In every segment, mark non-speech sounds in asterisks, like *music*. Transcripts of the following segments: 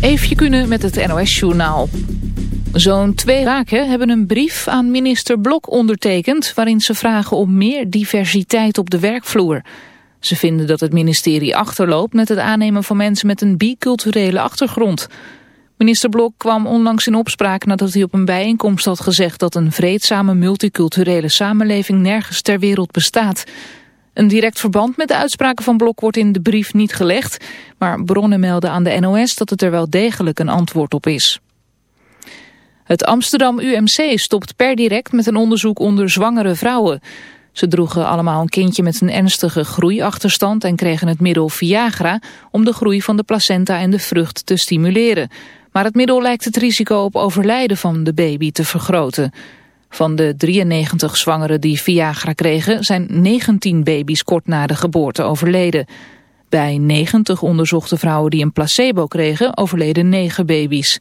Eefje kunnen met het NOS-journaal. Zo'n twee raken hebben een brief aan minister Blok ondertekend... waarin ze vragen om meer diversiteit op de werkvloer. Ze vinden dat het ministerie achterloopt met het aannemen van mensen met een biculturele achtergrond. Minister Blok kwam onlangs in opspraak nadat hij op een bijeenkomst had gezegd... dat een vreedzame multiculturele samenleving nergens ter wereld bestaat... Een direct verband met de uitspraken van Blok wordt in de brief niet gelegd, maar bronnen melden aan de NOS dat het er wel degelijk een antwoord op is. Het Amsterdam UMC stopt per direct met een onderzoek onder zwangere vrouwen. Ze droegen allemaal een kindje met een ernstige groeiachterstand en kregen het middel Viagra om de groei van de placenta en de vrucht te stimuleren. Maar het middel lijkt het risico op overlijden van de baby te vergroten. Van de 93 zwangeren die Viagra kregen zijn 19 baby's kort na de geboorte overleden. Bij 90 onderzochte vrouwen die een placebo kregen overleden 9 baby's.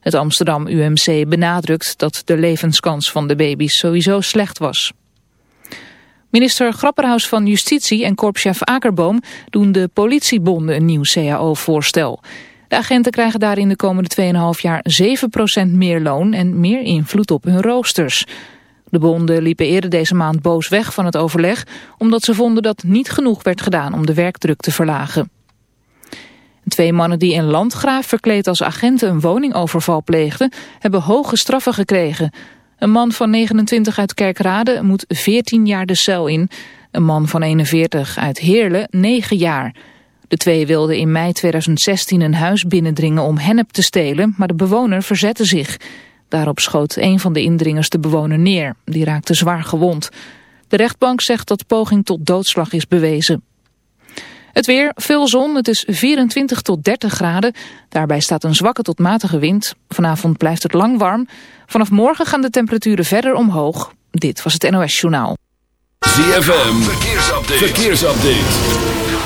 Het Amsterdam UMC benadrukt dat de levenskans van de baby's sowieso slecht was. Minister Grapperhaus van Justitie en korpschef Akerboom doen de politiebonden een nieuw CAO-voorstel. De agenten krijgen daarin de komende 2,5 jaar 7% meer loon en meer invloed op hun roosters. De bonden liepen eerder deze maand boos weg van het overleg... omdat ze vonden dat niet genoeg werd gedaan om de werkdruk te verlagen. Twee mannen die in Landgraaf verkleed als agenten een woningoverval pleegden... hebben hoge straffen gekregen. Een man van 29 uit Kerkrade moet 14 jaar de cel in. Een man van 41 uit Heerlen 9 jaar... De twee wilden in mei 2016 een huis binnendringen om hennep te stelen, maar de bewoner verzette zich. Daarop schoot een van de indringers de bewoner neer. Die raakte zwaar gewond. De rechtbank zegt dat poging tot doodslag is bewezen. Het weer, veel zon, het is 24 tot 30 graden. Daarbij staat een zwakke tot matige wind. Vanavond blijft het lang warm. Vanaf morgen gaan de temperaturen verder omhoog. Dit was het NOS Journaal. ZFM, verkeersupdate. verkeersupdate.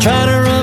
Try to run,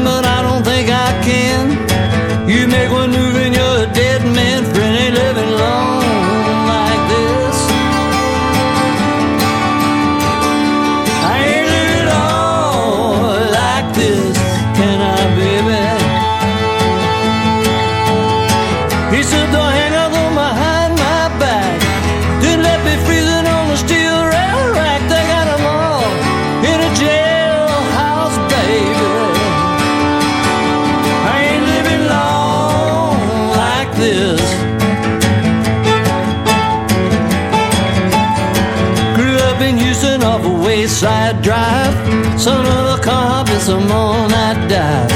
and someone I died.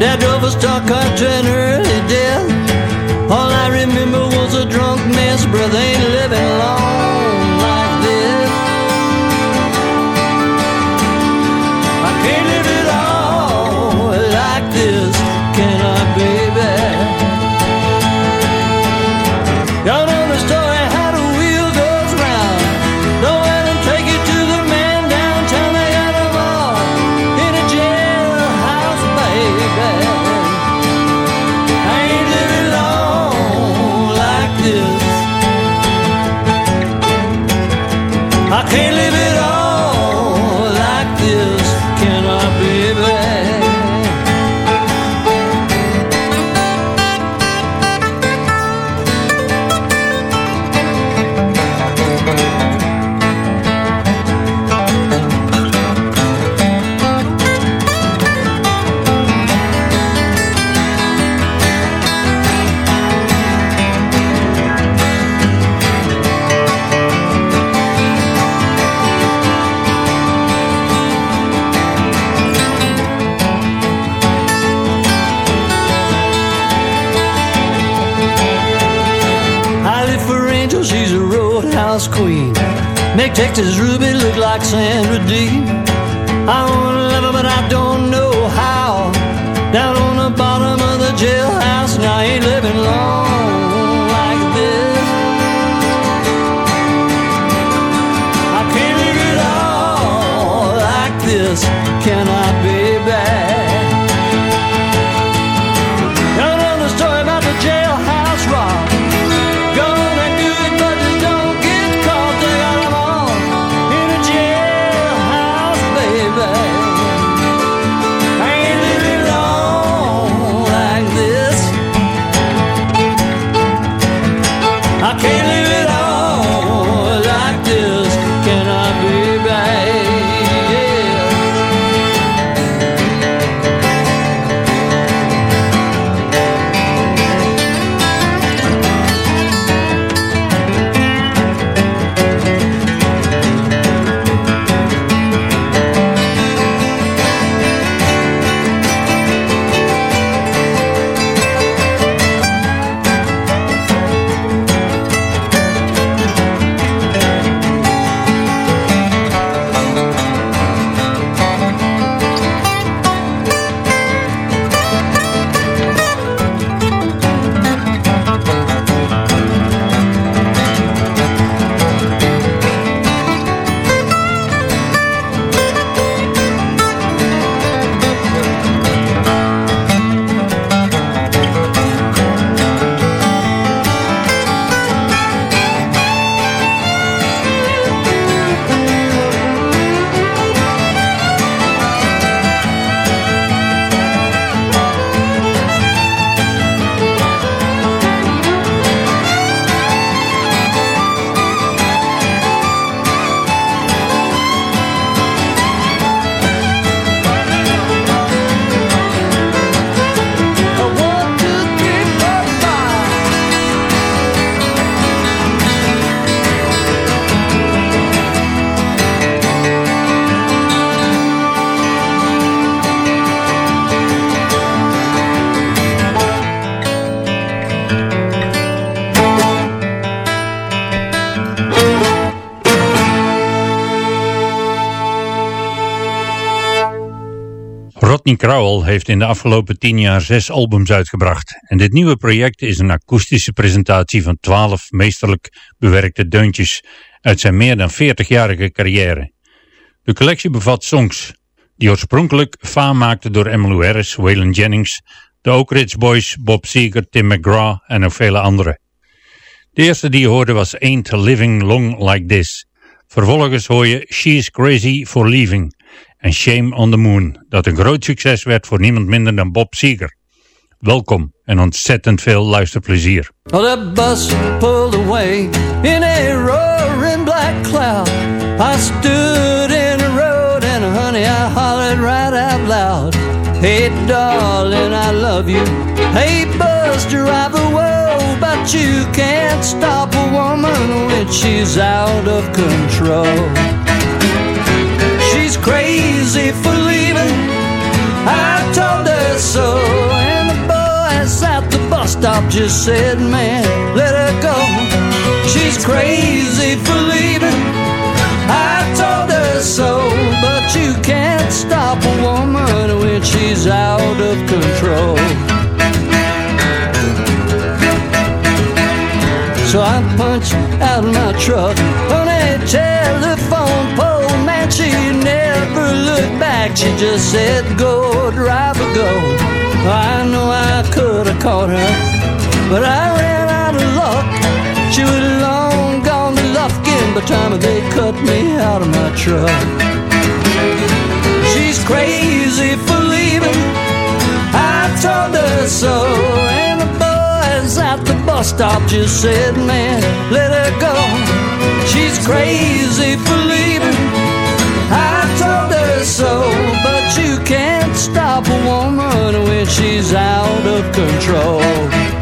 That drove a stock car trainer Rodney Crowell heeft in de afgelopen tien jaar zes albums uitgebracht. En dit nieuwe project is een akoestische presentatie van twaalf meesterlijk bewerkte deuntjes uit zijn meer dan 40-jarige carrière. De collectie bevat songs die oorspronkelijk faam maakten door Emmylou Harris, Waylon Jennings, de Oak Ridge Boys, Bob Seger, Tim McGraw en nog vele anderen. De eerste die je hoorde was Ain't Living Long Like This. Vervolgens hoor je She's Crazy for Leaving en Shame on the Moon, dat een groot succes werd voor niemand minder dan Bob Seger. Welkom en ontzettend veel luisterplezier. Well, that bus pulled away in a roaring black cloud. I stood in the road and honey, I hollered right out loud. Hey, darling, I love you. Hey, bus driver, whoa, but you can't stop a woman when she's out of control. She's crazy for leaving. I told her so, and the boys at the bus stop just said, "Man, let her go." She's crazy for leaving. I told her so, but you can't stop a woman when she's out of control. So I punched out of my truck on a telephone back. She just said, Go, driver, go. I know I could have caught her, but I ran out of luck. She was long gone to Lufkin by the time they cut me out of my truck. She's crazy for leaving. I told her so, and the boys at the bus stop just said, "Man, let her go. She's crazy for leaving." So, but you can't stop a woman when she's out of control.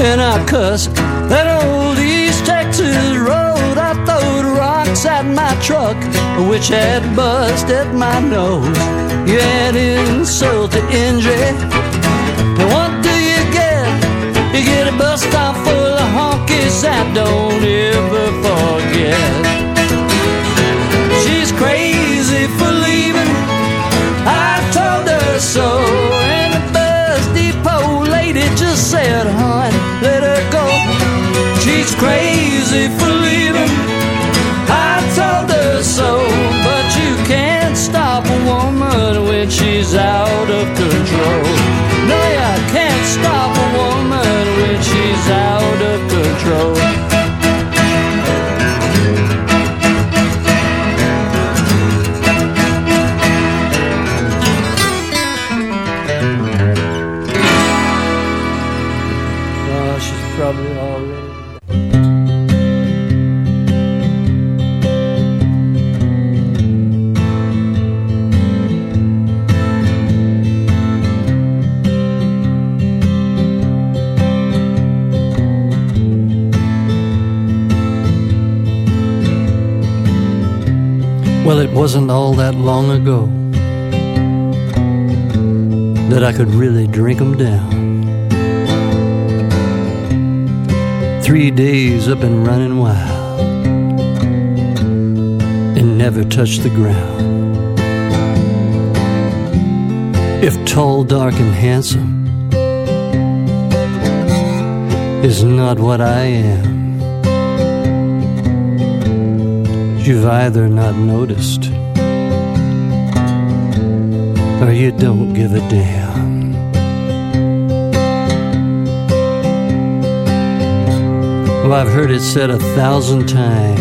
And I cussed. That old East Texas road, I throwed rocks at my truck, which had busted my nose. You add insult to injury. And what do you get? You get a bus stop full of honkies that don't ever she's out of control. No, you can't stop a woman when she's out of control. Wasn't all that long ago that I could really drink 'em down. Three days up and running wild and never touched the ground. If tall, dark, and handsome is not what I am, you've either not noticed or you don't give a damn. Well, I've heard it said a thousand times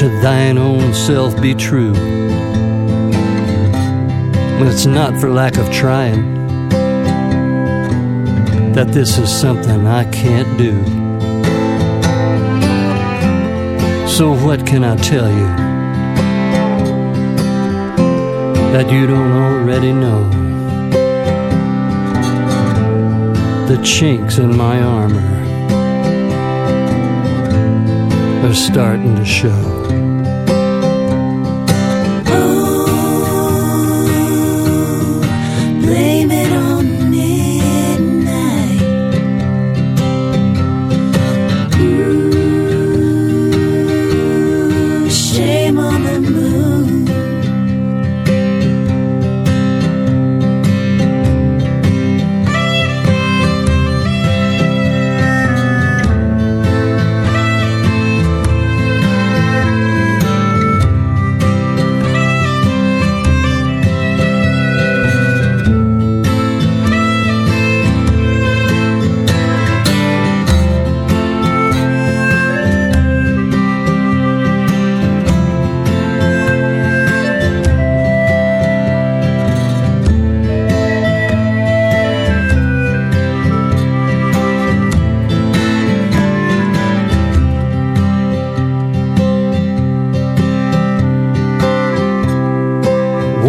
to thine own self be true. But it's not for lack of trying that this is something I can't do. So, what can I tell you that you don't already know? The chinks in my armor are starting to show.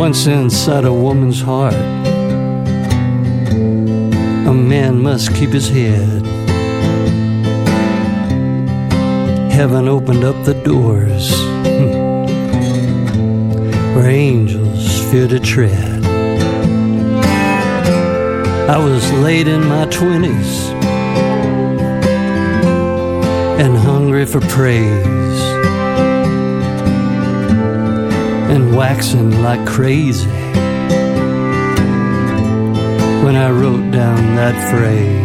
Once inside a woman's heart, a man must keep his head. Heaven opened up the doors *laughs* where angels fear to tread. I was late in my twenties and hungry for praise and waxing like crazy when I wrote down that phrase.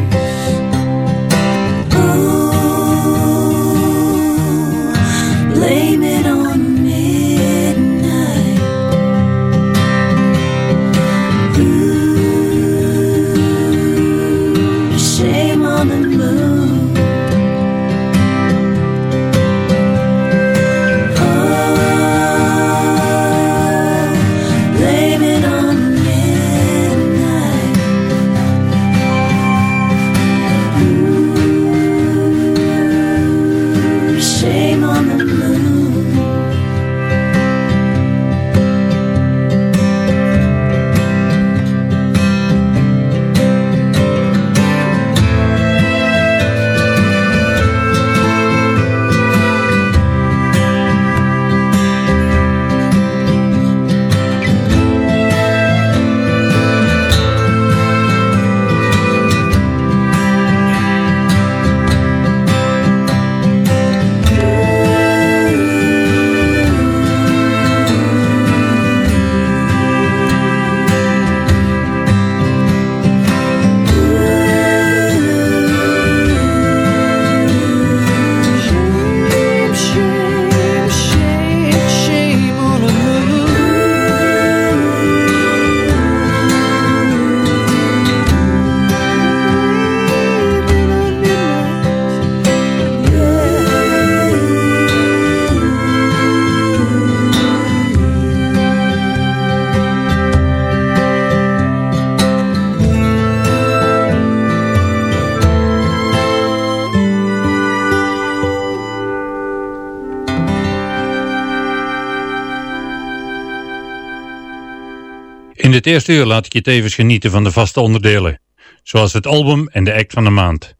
Dit eerste uur laat ik je tevens genieten van de vaste onderdelen, zoals het album en de act van de maand.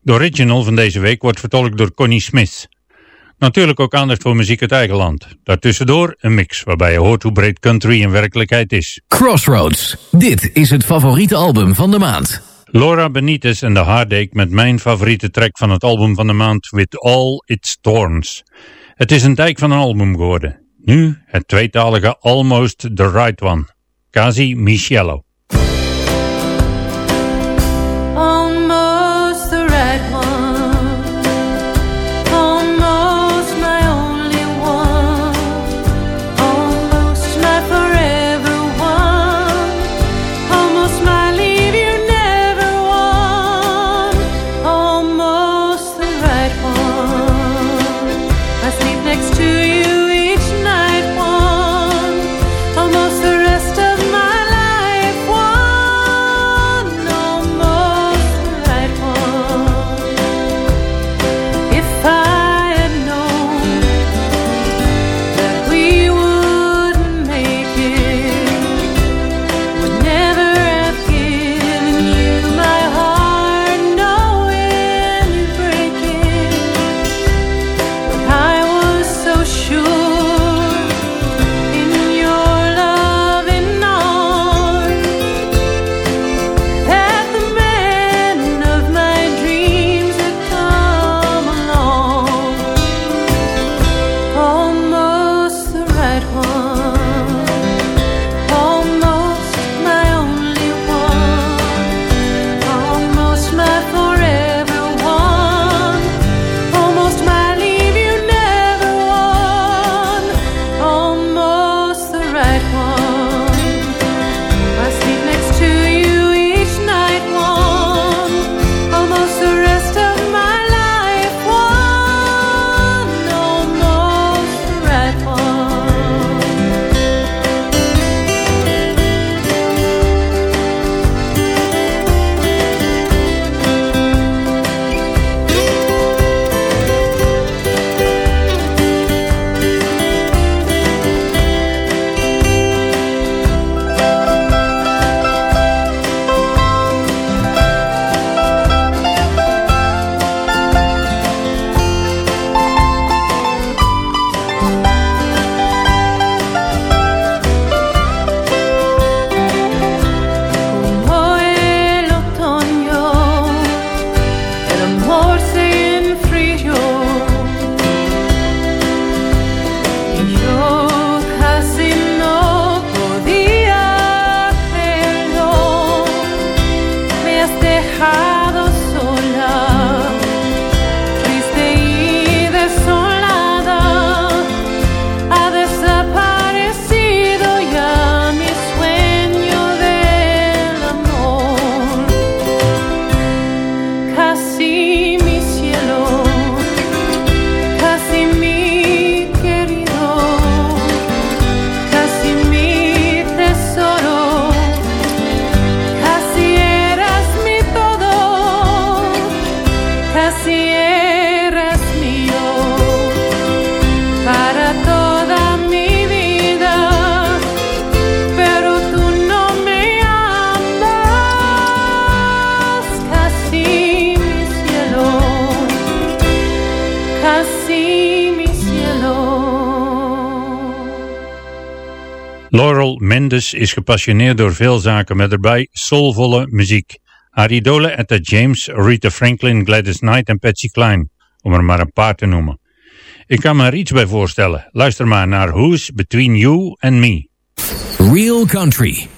De original van deze week wordt vertolkt door Connie Smith. Natuurlijk ook aandacht voor muziek uit eigen land. Daartussendoor een mix waarbij je hoort hoe breed country in werkelijkheid is. Crossroads. Dit is het favoriete album van de maand. Laura Benitez en The Heartache met mijn favoriete track van het album van de maand With All Its Thorns. Het is een dijk van een album geworden. Nu het tweetalige Almost the Right One. Kazi Michiello. Mendes is gepassioneerd door veel zaken met erbij soulvolle muziek. Haar idolen Etta James, Rita Franklin, Gladys Knight en Patsy Cline, om er maar een paar te noemen. Ik kan me er iets bij voorstellen. Luister maar naar Who's Between You and Me. Real Country.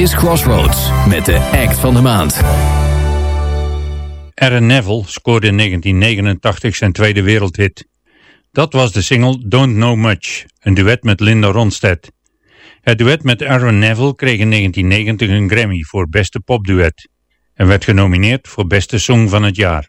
Is Crossroads met de act van de maand. Aaron Neville scoorde in 1989 zijn tweede wereldhit. Dat was de single Don't Know Much, een duet met Linda Ronstadt. Het duet met Aaron Neville kreeg in 1990 een Grammy voor beste popduet en werd genomineerd voor beste song van het jaar.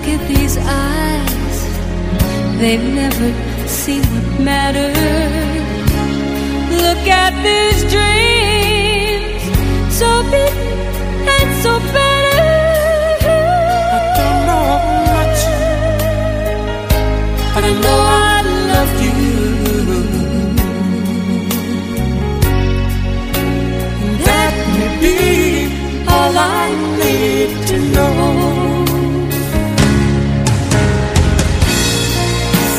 Look at these eyes, they've never seen what matters. Look at these dreams, so big and so better. I don't know much, but I know I love you. That may be all I need to know.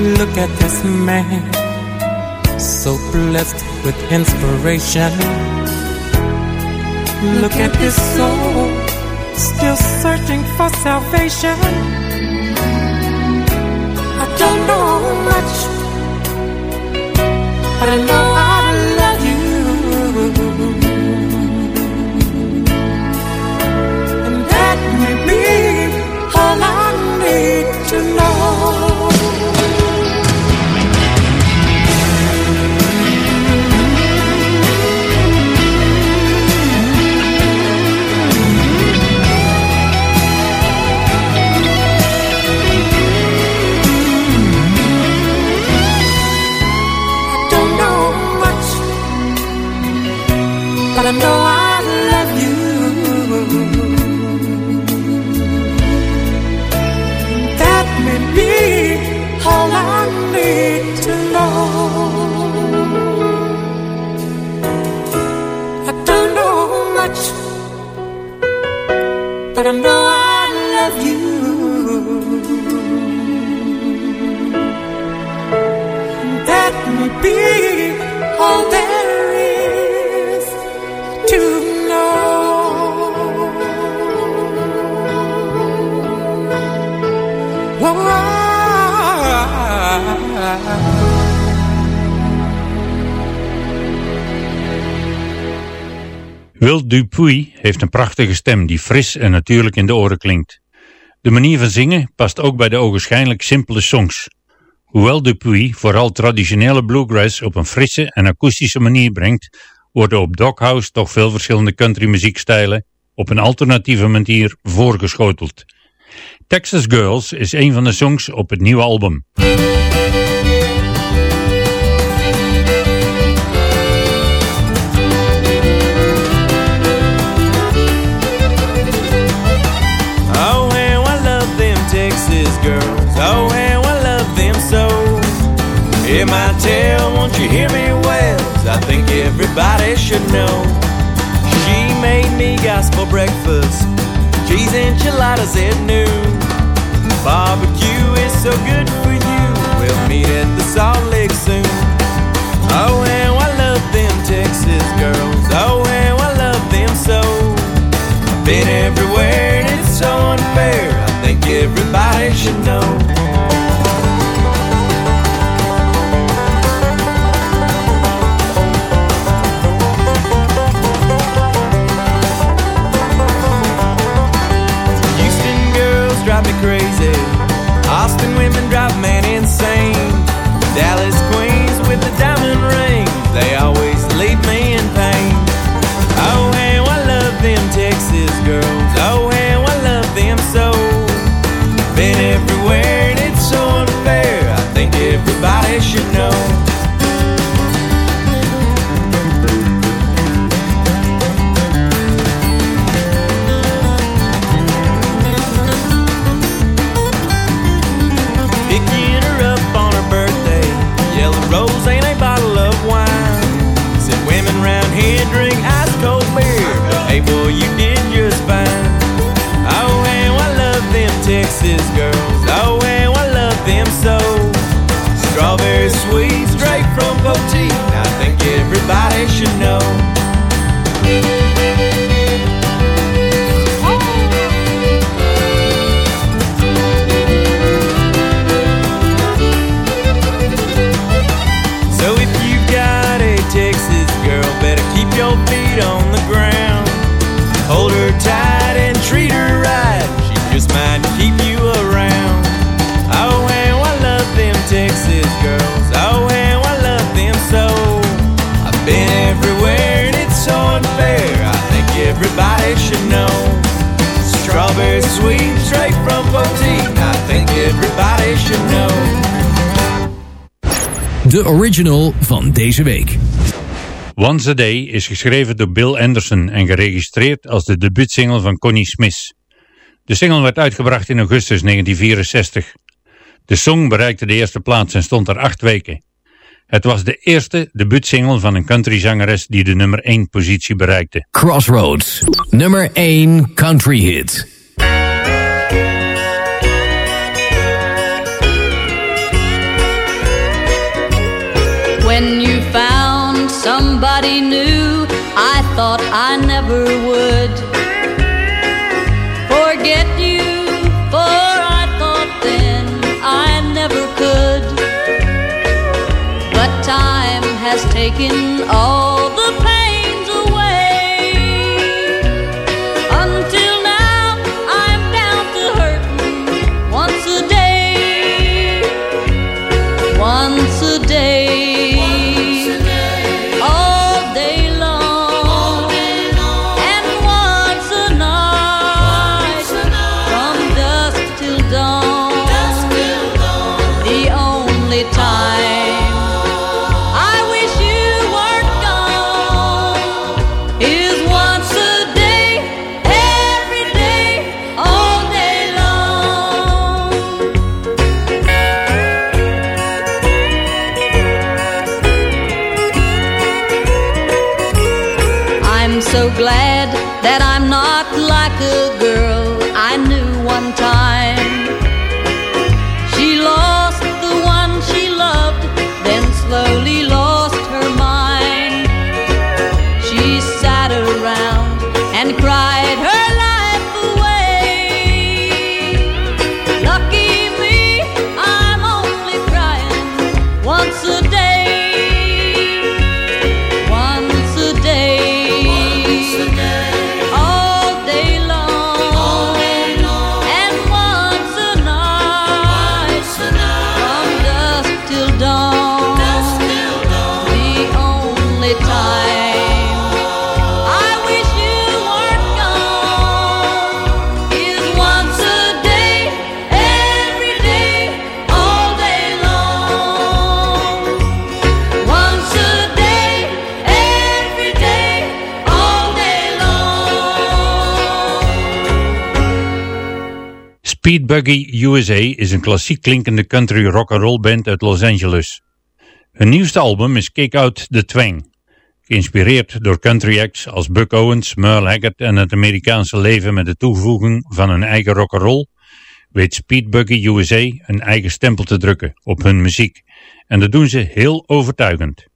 Look at this man, so blessed with inspiration. Look at this soul, still searching for salvation. I don't know much, but I know I Dupuy heeft een prachtige stem die fris en natuurlijk in de oren klinkt. De manier van zingen past ook bij de ogenschijnlijk simpele songs. Hoewel Dupuy vooral traditionele bluegrass op een frisse en akoestische manier brengt, worden op Doghouse toch veel verschillende country muziekstijlen op een alternatieve manier voorgeschoteld. Texas Girls is een van de songs op het nieuwe album. Hear my tale, won't you hear me well? I think everybody should know. She made me gospel breakfast, cheese enchiladas at noon. Barbecue is so good for you. We'll meet at the Salt Lake soon. Oh, how I love them Texas girls. Oh, how I love them so. I've Been everywhere and it's so unfair. I think everybody should know. Boy, you did just fine. Oh, how I love them Texas girls. De original van deze week. Once a Day is geschreven door Bill Anderson en geregistreerd als de debuutsingle van Connie Smith. De single werd uitgebracht in augustus 1964. De song bereikte de eerste plaats en stond er acht weken. Het was de eerste debuutsingle van een countryzangeres die de nummer 1 positie bereikte. Crossroads, nummer 1 country hit. When you found somebody new, I thought I never would forget you, for I thought then I never could. But time has taken all I'm so glad that I'm not like a Buggy USA is een klassiek klinkende country rock and roll band uit Los Angeles. Hun nieuwste album is Kick Out the Twang. Geïnspireerd door country acts als Buck Owens, Merle Haggard en het Amerikaanse leven met de toevoeging van hun eigen rock and roll, weet Speed Buggy USA een eigen stempel te drukken op hun muziek. En dat doen ze heel overtuigend.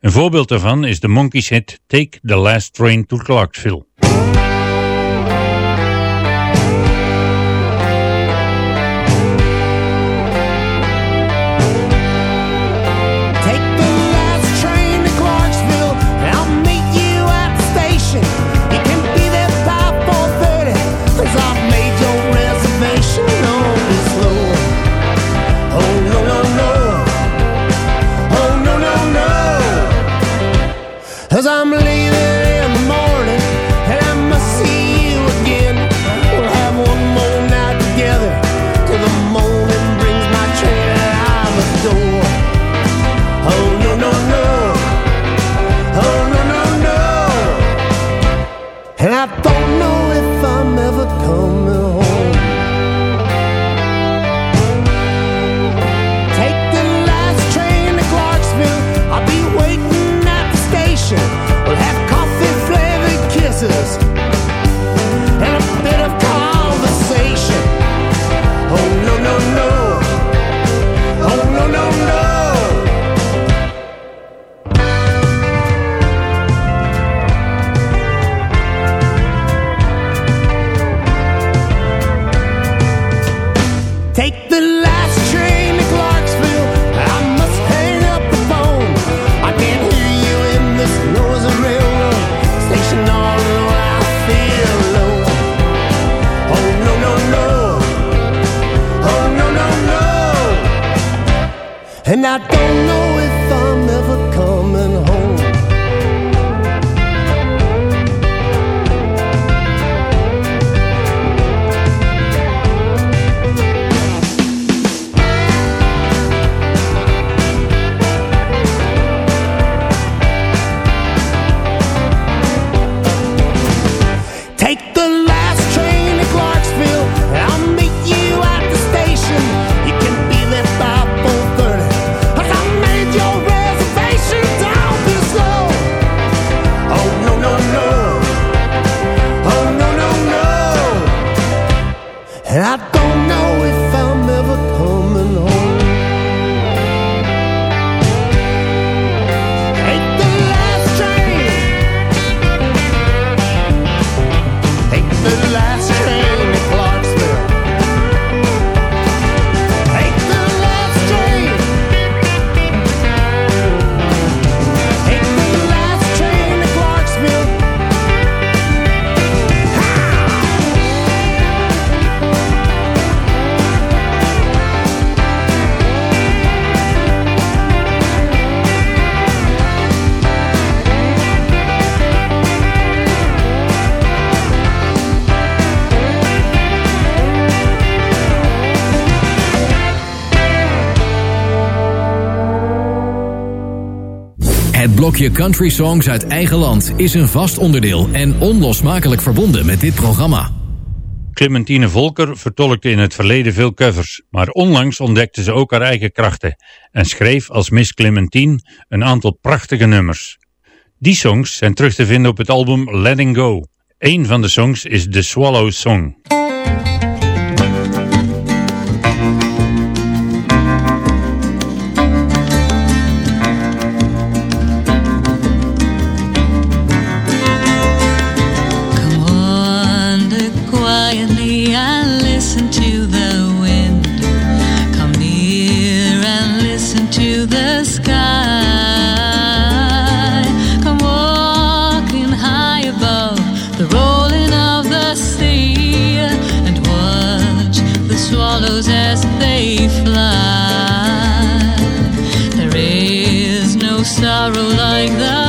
Een voorbeeld daarvan is de Monkeys hit Take the Last Train to Clarksville. Blokje country songs uit eigen land is een vast onderdeel en onlosmakelijk verbonden met dit programma. Clementine Volker vertolkte in het verleden veel covers, maar onlangs ontdekte ze ook haar eigen krachten en schreef als Miss Clementine een aantal prachtige nummers. Die songs zijn terug te vinden op het album Letting Go. Een van de songs is The Swallow Song. Swallows as they fly. There is no sorrow like the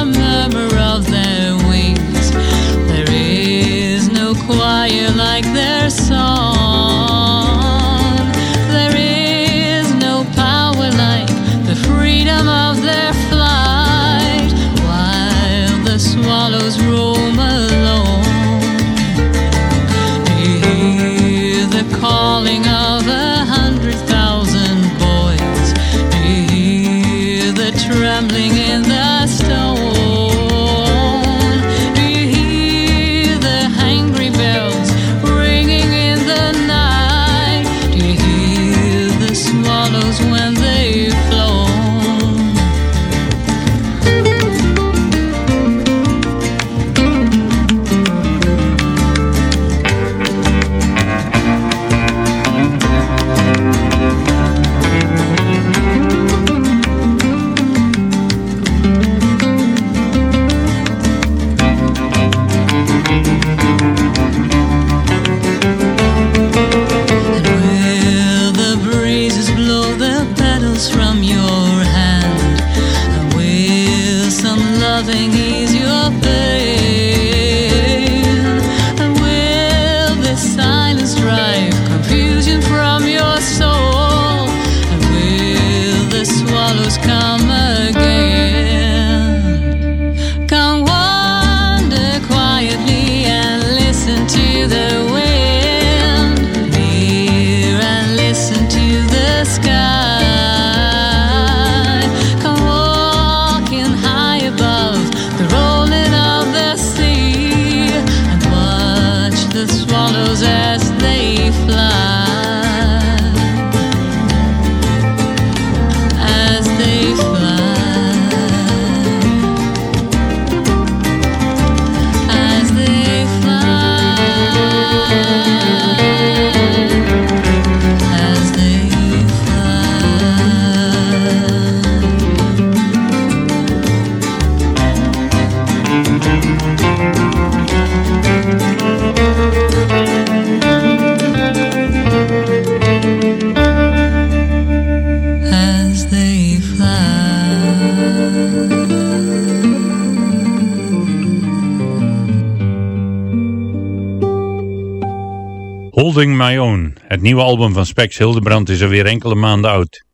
Holding My Own, het nieuwe album van Spex Hildebrand is alweer enkele maanden oud.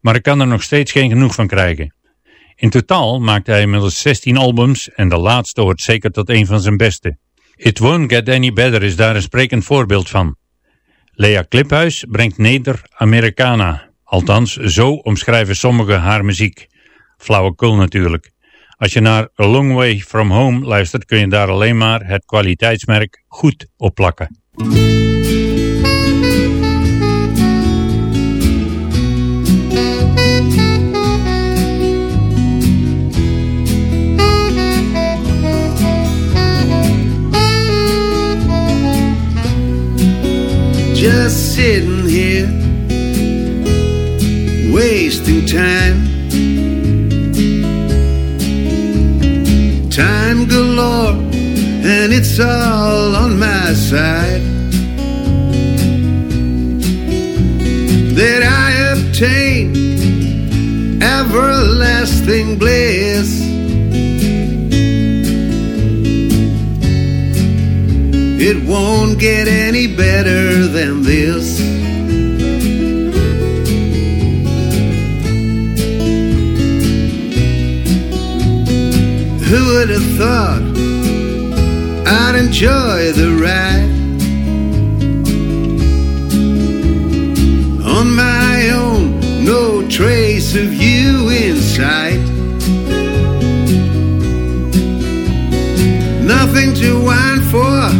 Maar ik kan er nog steeds geen genoeg van krijgen. In totaal maakte hij inmiddels 16 albums en de laatste hoort zeker tot een van zijn beste. It Won't Get Any Better is daar een sprekend voorbeeld van. Lea Kliphuis brengt Neder-Americana. Althans, zo omschrijven sommigen haar muziek. Flauwekul natuurlijk. Als je naar A Long Way From Home luistert kun je daar alleen maar het kwaliteitsmerk goed op plakken. Just sitting here, wasting time. Time galore, and it's all on my side. That I obtain everlasting bliss. It won't get any better this. Who would have thought I'd enjoy the ride on my own? No trace of you in sight. nothing to whine for.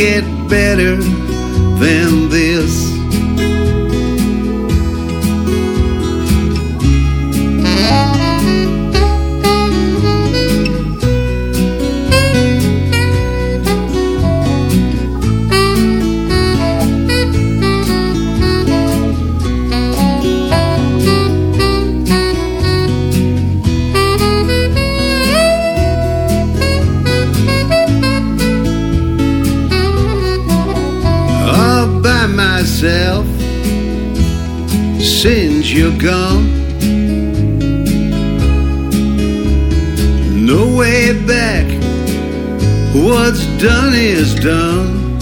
Get better than done is done.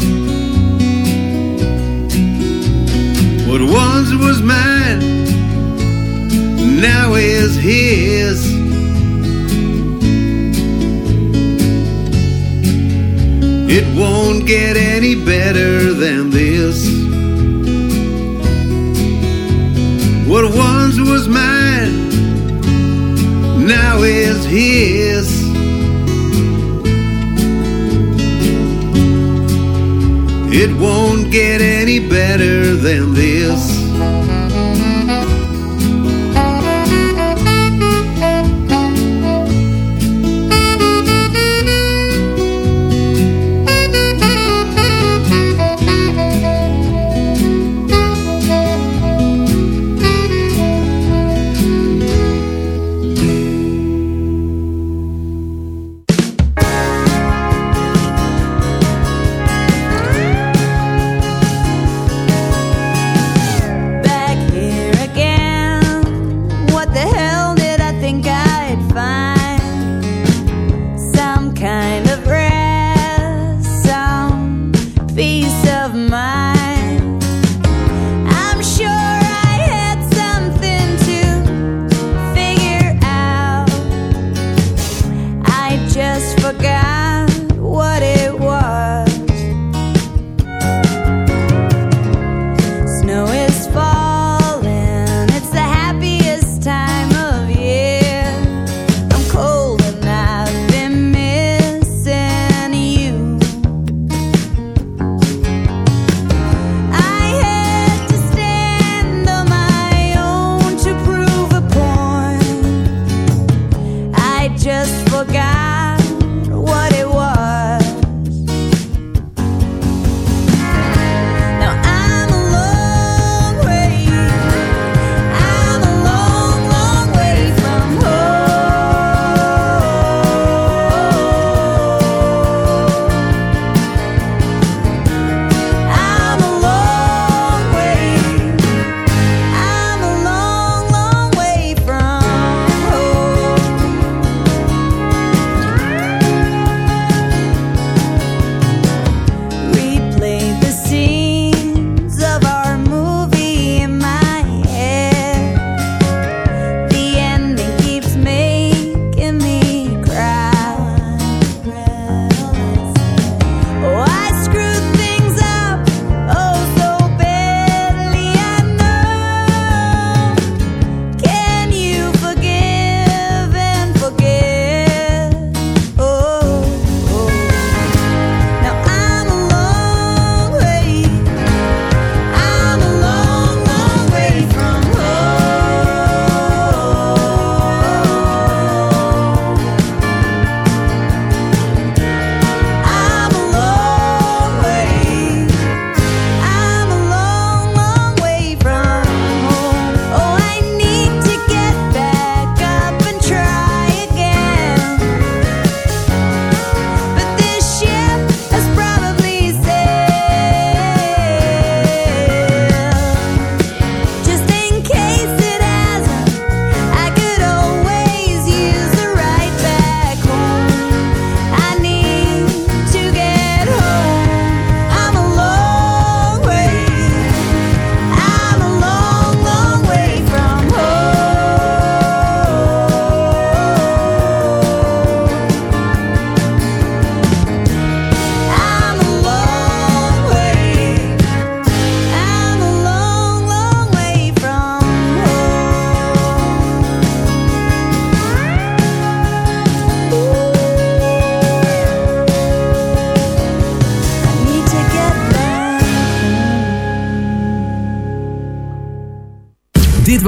What once was mine now is his. It won't get any better than this. What once was mine now is his. It won't get any better than this.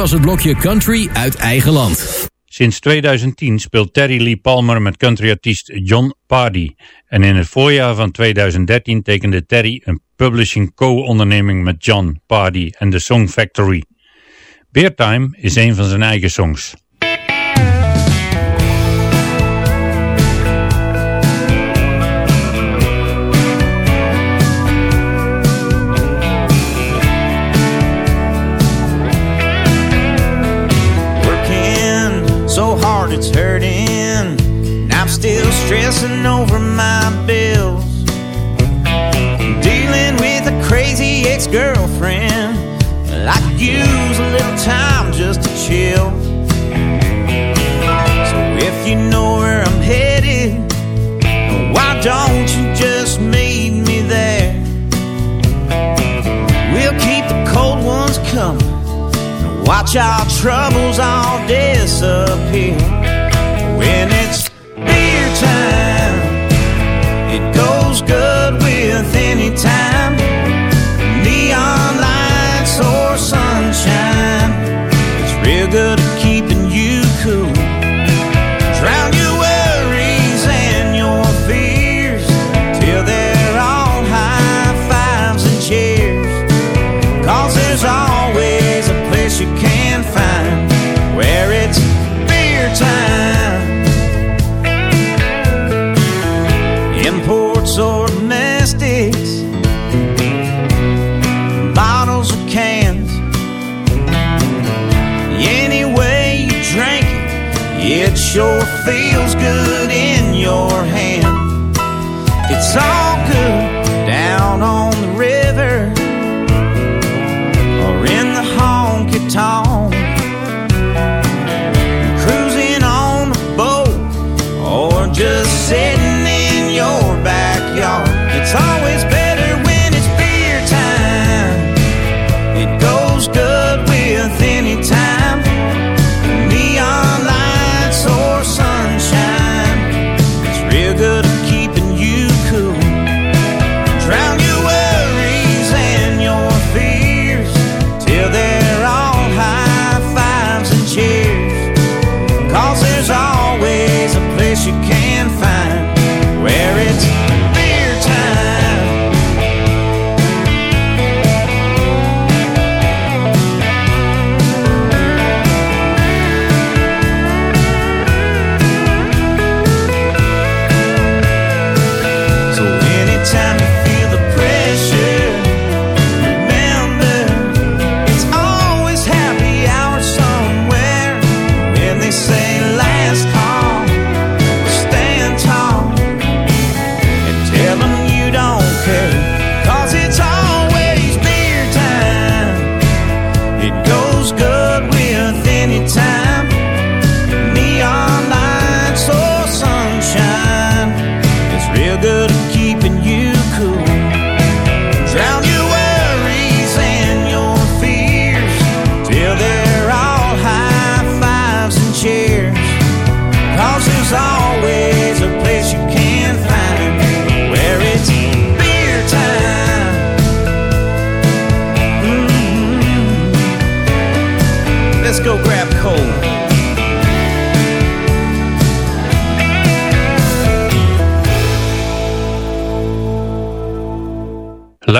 Was het blokje country uit eigen land. Sinds 2010 speelt Terry Lee Palmer met countryartiest John Pardy. En in het voorjaar van 2013 tekende Terry een publishing co-onderneming met John Pardy en The Song Factory. Beertime is een van zijn eigen songs. Stressing over my bills. Dealing with a crazy ex girlfriend. I could use a little time just to chill. So if you know where I'm headed, why don't you just meet me there? We'll keep the cold ones coming. Watch our troubles all disappear Goes good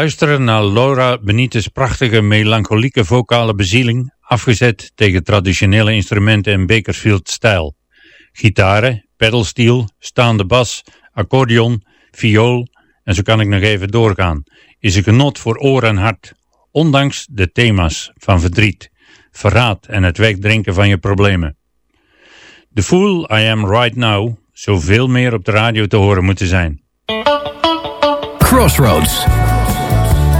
Luisteren naar Laura Benitez' prachtige melancholieke vocale bezieling, afgezet tegen traditionele instrumenten en Bakersfield-stijl. Gitaren, pedalsteel, staande bas, accordeon, viool en zo kan ik nog even doorgaan, is een genot voor oor en hart, ondanks de thema's van verdriet, verraad en het wegdrinken van je problemen. The Fool I Am Right Now zou veel meer op de radio te horen moeten zijn. Crossroads.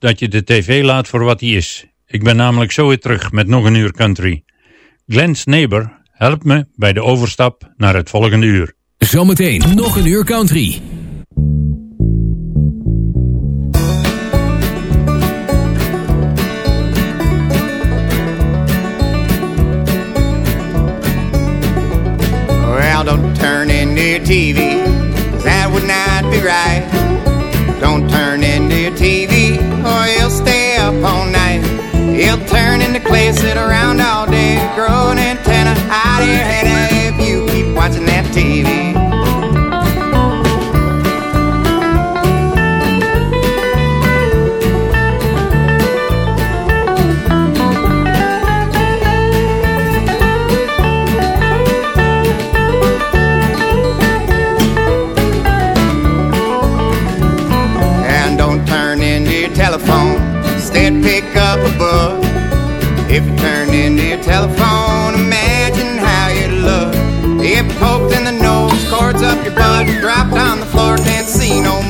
Hoop dat je de tv laat voor wat die is. Ik ben namelijk zo weer terug met nog een uur country. Glenn's Neighbor helpt me bij de overstap naar het volgende uur. Zometeen nog een uur country. Well, don't turn into your TV, 'cause that would not be right. You'll turn into clay, sit around all day, grow an antenna out of your head if you keep watching that TV. If you turn into your telephone, imagine how you'd look. If poked in the nose, cords up your butt, dropped on the floor, can't see no more.